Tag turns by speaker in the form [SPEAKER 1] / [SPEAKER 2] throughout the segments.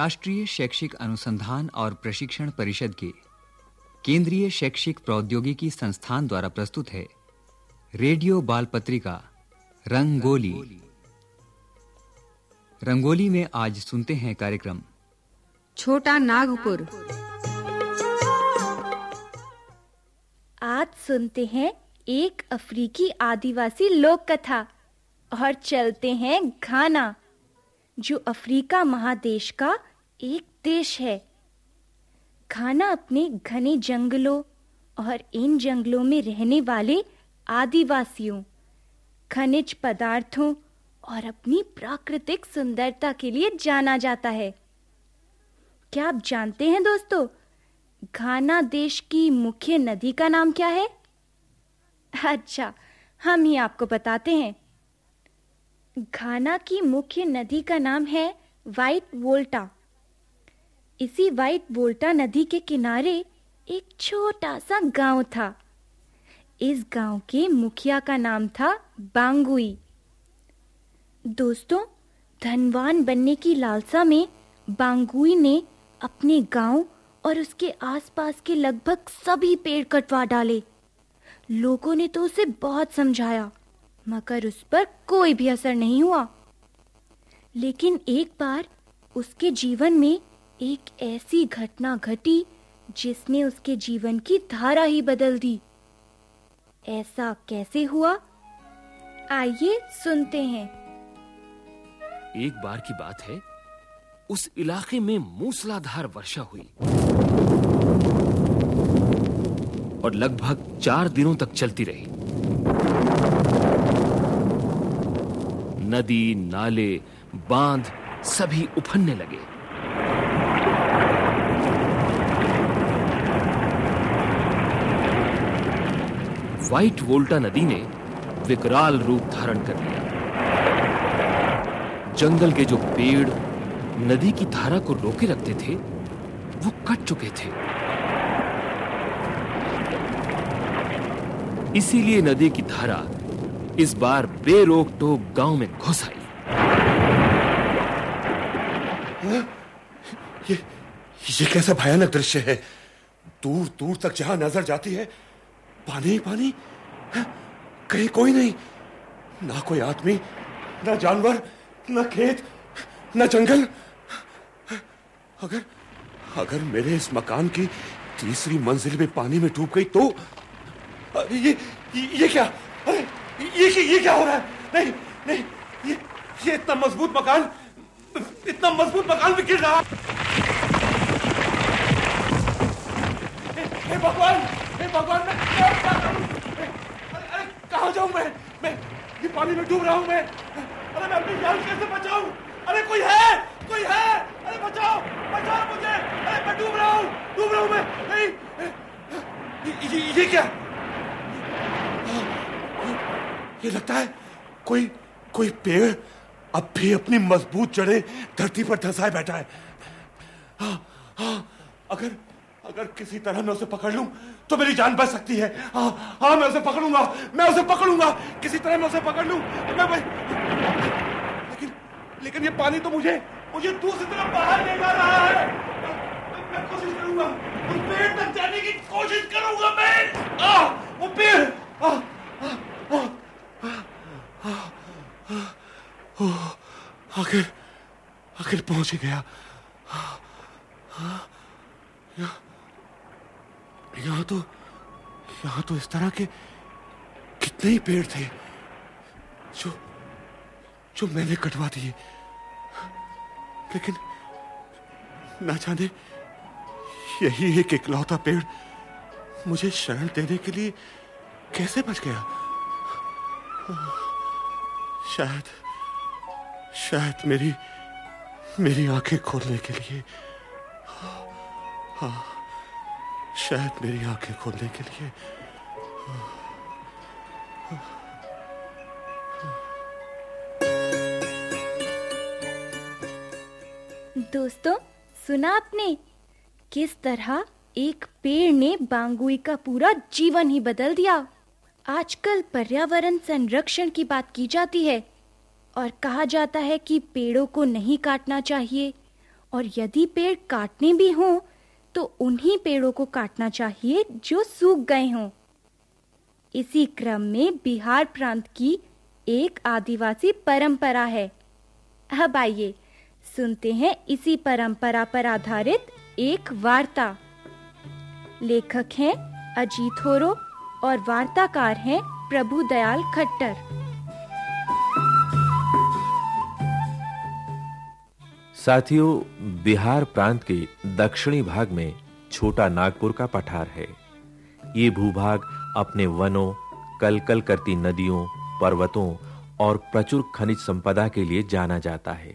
[SPEAKER 1] राष्ट्रीय शैक्षिक अनुसंधान और प्रशिक्षण परिषद के केंद्रीय शैक्षिक प्रौद्योगिकी संस्थान द्वारा प्रस्तुत है रेडियो बाल पत्रिका रंगोली रंगोली में आज सुनते हैं कार्यक्रम
[SPEAKER 2] छोटा नागपुर आज सुनते हैं एक अफ्रीकी आदिवासी लोक कथा और चलते हैं घाना जो अफ्रीका महादेश का एक देश है खाना अपने घने जंगलों और इन जंगलों में रहने वाले आदिवासियों खनिज पदार्थों और अपनी प्राकृतिक सुंदरता के लिए जाना जाता है क्या आप जानते हैं दोस्तों घाना देश की मुख्य नदी का नाम क्या है अच्छा हम ही आपको बताते हैं घाना की मुख्य नदी का नाम है वाइट वोल्टा इसी वाइट बोल्टा नदी के किनारे एक छोटा सा गांव था इस गांव के मुखिया का नाम था बांगुई दोस्तों धनवान बनने की लालसा में बांगुई ने अपने गांव और उसके आसपास के लगभग सभी पेड़ कटवा डाले लोगों ने तो उसे बहुत समझाया मगर उस पर कोई भी असर नहीं हुआ लेकिन एक बार उसके जीवन में एक ऐसी घटना घटी जिसने उसके जीवन की धारा ही बदल दी ऐसा कैसे हुआ आइए सुनते हैं
[SPEAKER 1] एक बार की बात है उस इलाके में मूसलाधार वर्षा हुई और लगभग चार दिनों तक चलती रही नदी नाले बांध सभी उफनने लगे व्हाइट वोल्टा नदी ने विकराल रूप धारण कर लिया जंगल के जो पेड़ नदी की धारा को रोके रखते थे वो कट चुके थे इसीलिए नदी की धारा इस बार बेरोक टोक गांव में घुस आई ये ये कैसा भयानक दृश्य है दूर दूर तक जहां नजर जाती है पानी पानी कहीं कोई नहीं ना कोई आदमी ना जानवर ना खेत ना जंगल अगर अगर मेरे इस मकान की तीसरी मंजिल में पानी में डूब गई तो अरे ये ये क्या अरे ये ये क्या हो रहा है नहीं नहीं ये ये इतना मजबूत मकान इतना मजबूत मकान भी गिर रहा है भगवान भगवान मैं क्या करूं अरे कहां जाऊं मैं मैं ये पानी में डूब रहा हूं मैं अरे मैं अपनी जान कैसे बचाऊं अरे कोई है कोई है अरे बचाओ बचाओ मुझे अरे मैं डूब रहा हूं डूब रहा हूं मैं नहीं ये, ये क्या ये लगता है कोई कोई पेड़ अब भी अपनी मजबूत जड़े धरती पर धसाए बैठा है हाँ हाँ अगर अगर किसी तरह मैं उसे पकड़ लूं तो मेरी जान बच सकती है हाँ हाँ मैं उसे पकड़ूंगा मैं उसे पकड़ूंगा किसी तरह मैं उसे पकड़ लूं मैं भाई लेकिन लेकिन ये पानी तो मुझे मुझे दूसरी तरफ बाहर ले जा रहा है मैं कोशिश करूंगा उस पेड़ तक जाने की कोशिश करूंगा मैं आ वो पेड़ आ, आ, आ, आ, आ, आ, आखिर आखिर पहुंच गया यहाँ तो यहाँ तो इस तरह के कितने ही पेड़ थे जो जो मैंने कटवा दिए लेकिन ना जाने यही एक इकलौता पेड़
[SPEAKER 2] मुझे शरण देने के लिए कैसे बच गया शायद शायद मेरी मेरी आंखें खोलने के लिए हाँ, हाँ। शायद मेरी आंखें खोलने के लिए दोस्तों सुना आपने किस तरह एक पेड़ ने बांगुई का पूरा जीवन ही बदल दिया आजकल पर्यावरण संरक्षण की बात की जाती है और कहा जाता है कि पेड़ों को नहीं काटना चाहिए और यदि पेड़ काटने भी हों तो उन्हीं पेड़ों को काटना चाहिए जो सूख गए हों इसी क्रम में बिहार प्रांत की एक आदिवासी परंपरा है अब आइए सुनते हैं इसी परंपरा पर आधारित एक वार्ता लेखक हैं अजीत होरो और वार्ताकार हैं प्रभु दयाल खट्टर
[SPEAKER 1] साथियों बिहार प्रांत के दक्षिणी भाग में छोटा नागपुर का पठार है ये भूभाग अपने वनों कलकल करती नदियों पर्वतों और प्रचुर खनिज संपदा के लिए जाना जाता है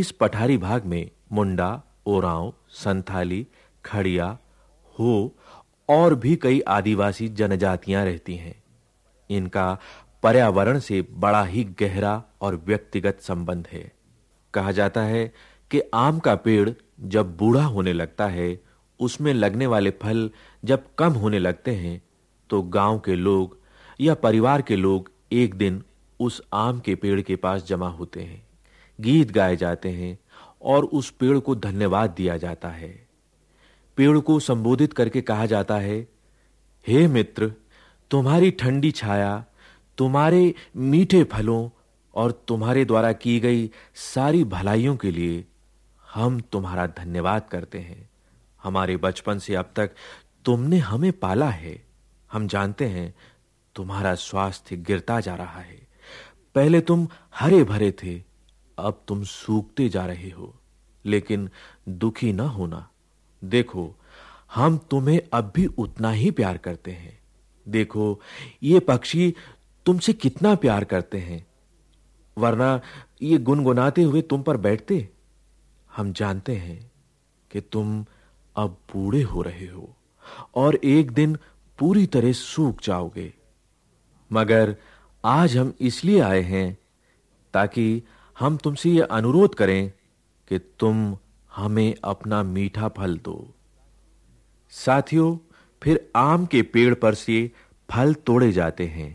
[SPEAKER 1] इस पठारी भाग में मुंडा ओराव संथाली खड़िया हो और भी कई आदिवासी जनजातियां रहती हैं इनका पर्यावरण से बड़ा ही गहरा और व्यक्तिगत संबंध है कहा जाता है कि आम का पेड़ जब बूढ़ा होने लगता है उसमें लगने वाले फल जब कम होने लगते हैं तो गांव के लोग या परिवार के लोग एक दिन उस आम के पेड़ के पास जमा होते हैं गीत गाए जाते हैं और उस पेड़ को धन्यवाद दिया जाता है पेड़ को संबोधित करके कहा जाता है हे मित्र तुम्हारी ठंडी छाया तुम्हारे मीठे फलों और तुम्हारे द्वारा की गई सारी भलाइयों के लिए हम तुम्हारा धन्यवाद करते हैं हमारे बचपन से अब तक तुमने हमें पाला है हम जानते हैं तुम्हारा स्वास्थ्य गिरता जा रहा है पहले तुम हरे भरे थे अब तुम सूखते जा रहे हो लेकिन दुखी ना होना देखो हम तुम्हें अब भी उतना ही प्यार करते हैं देखो ये पक्षी तुमसे कितना प्यार करते हैं वरना ये गुनगुनाते हुए तुम पर बैठते हम जानते हैं कि तुम अब बूढ़े हो रहे हो और एक दिन पूरी तरह सूख जाओगे मगर आज हम इसलिए आए हैं ताकि हम तुमसे यह अनुरोध करें कि तुम हमें अपना मीठा फल दो साथियों फिर आम के पेड़ पर से फल तोड़े जाते हैं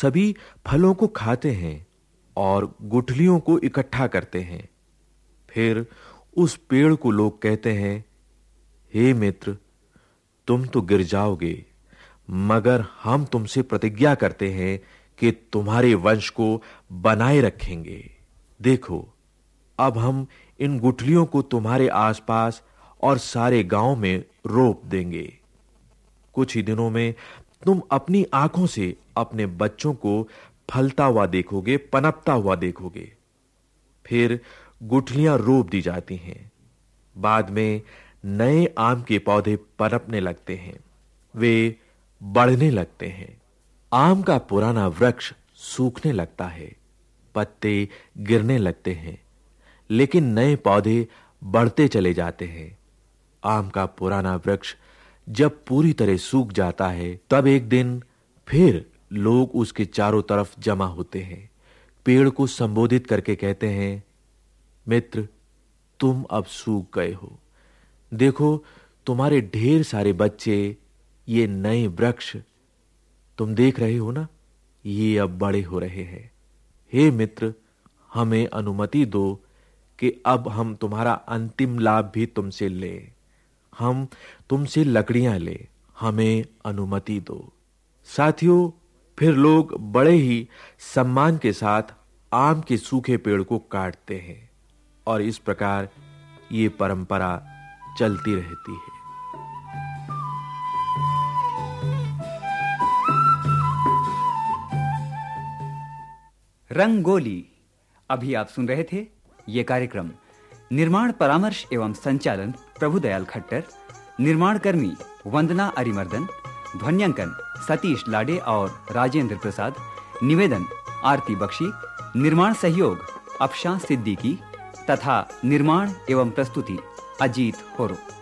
[SPEAKER 1] सभी फलों को खाते हैं और गुठलियों को इकट्ठा करते हैं फिर उस पेड़ को लोग कहते हैं हे मित्र तुम तो गिर जाओगे मगर हम तुमसे प्रतिज्ञा करते हैं कि तुम्हारे वंश को बनाए रखेंगे देखो अब हम इन गुठलियों को तुम्हारे आसपास और सारे गांव में रोप देंगे कुछ ही दिनों में तुम अपनी आंखों से अपने बच्चों को फलता हुआ देखोगे पनपता हुआ देखोगे फिर गुठलियां रोप दी जाती हैं बाद में नए आम के पौधे पनपने लगते हैं वे बढ़ने लगते हैं आम का पुराना वृक्ष सूखने लगता है पत्ते गिरने लगते हैं लेकिन नए पौधे बढ़ते चले जाते हैं आम का पुराना वृक्ष जब पूरी तरह सूख जाता है तब एक दिन फिर लोग उसके चारों तरफ जमा होते हैं पेड़ को संबोधित करके कहते हैं मित्र तुम अब सूख गए हो देखो तुम्हारे ढेर सारे बच्चे ये नए वृक्ष तुम देख रहे हो ना ये अब बड़े हो रहे हैं हे मित्र हमें अनुमति दो कि अब हम तुम्हारा अंतिम लाभ भी तुमसे ले हम तुमसे लकड़ियां ले हमें अनुमति दो साथियों फिर लोग बड़े ही सम्मान के साथ आम के सूखे पेड़ को काटते हैं और इस प्रकार ये परंपरा चलती रहती है रंगोली अभी आप सुन रहे थे यह कार्यक्रम निर्माण परामर्श एवं संचालन प्रभुदयाल खट्टर निर्माण कर्मी वंदना अरिमर्दन ध्वन्यांकन सतीश लाडे और राजेंद्र प्रसाद निवेदन आरती बख्शी निर्माण सहयोग अफशा सिद्दीकी तथा निर्माण एवं प्रस्तुति अजीत होरो